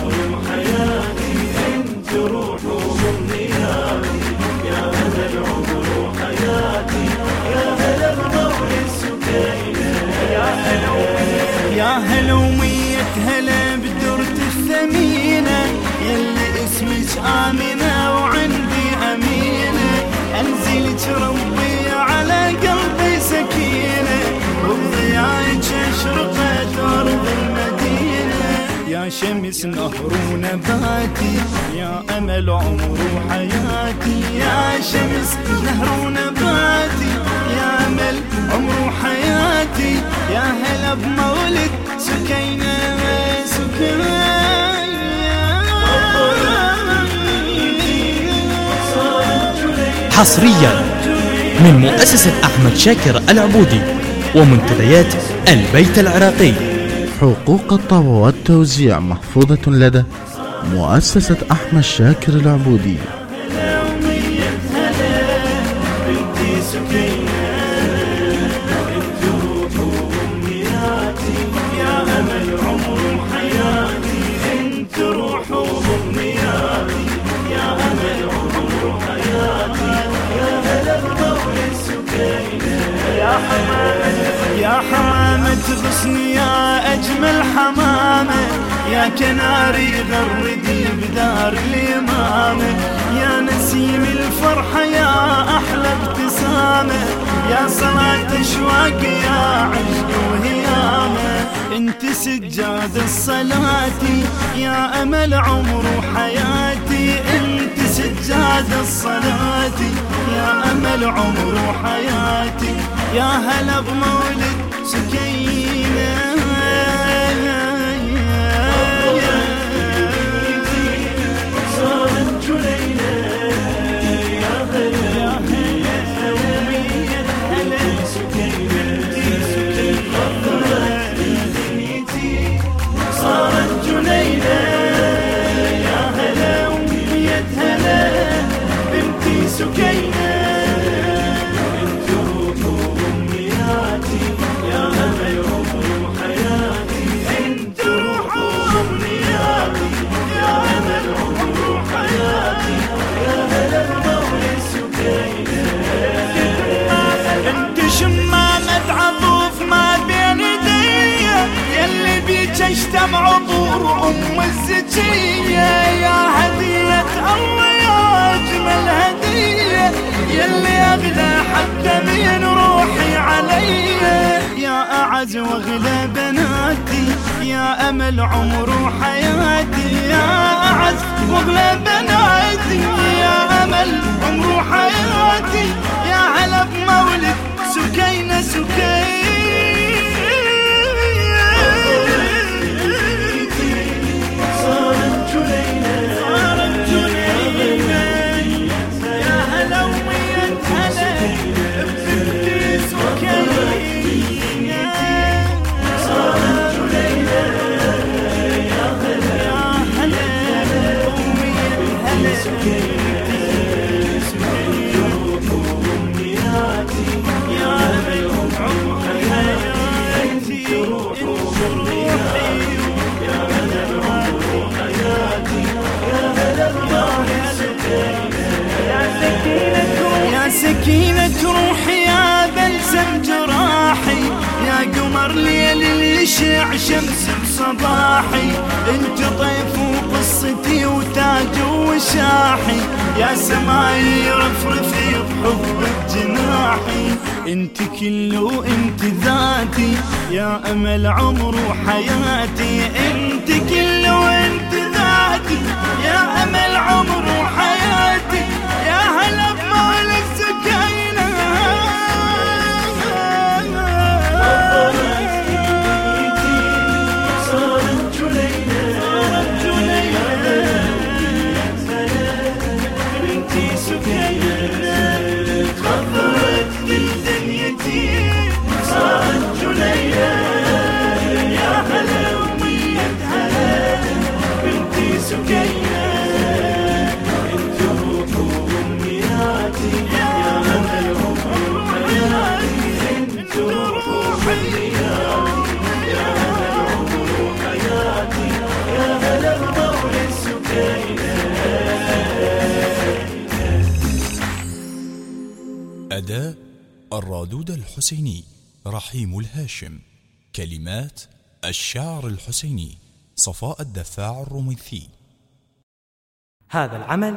عمر وحياتي انت روح وامنياتي يا امل عمر وحياتي يا هلا سكينه يا الثمينة يلي اسمك آمنة. شمس نهر يا أمل عمر وحياتي يا شمس نهر ونباتي يا أمل عمر وحياتي يا هلا بمولد سكينة سكينة. حصريا من مؤسسة أحمد شاكر العبودي ومنتديات البيت العراقي. حقوق الطبع والتوزيع محفوظة لدى مؤسسة أحمد شاكر العبودي. بنتي سكينة انت روح وامنياتي يا امل يا حمامة غصني يا أجمل حمامة. يا كناري غردي بدار الإمامة. يا نسيم الفرحة يا أحلى ابتسامة. يا صلاة أشواق يا عشق وهيامة. انت سجاد الصلاة يا أمل عمر وحياتي انت سجاد الصلاة يا أمل عمر وحياتي يا هلا بمولد سكينة اعز واغلى بناتي يا أمل عمر وحياتي يا أعز واغلى بناتي يا أمل عمر وحياتي يا هلا بمولد سكينة سكينة. سكينة روحي يا بلسم جراحي يا قمر ليل اللي يشع شمس بصباحي. انت ضيف وقصتي وتاج وشاحي يا سماي يرفرفي بحبك جناحي. انت كل وانت ذاتي يا أمل عمر وحياتي. انت كل وانت ذاتي يا أمل عمر وحياتي. أداء الرادود الحسيني رحيم الهاشم. كلمات الشاعر الحسيني صفاء الدفاع الرمثي هذا العمل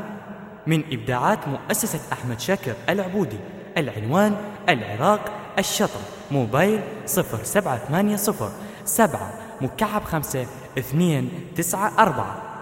من إبداعات مؤسسة أحمد شاكر العبودي العنوان العراق الشطر موبايل صفر سبعة ثمانية صفر سبعة مكعب خمسة اثنين تسعة أربعة.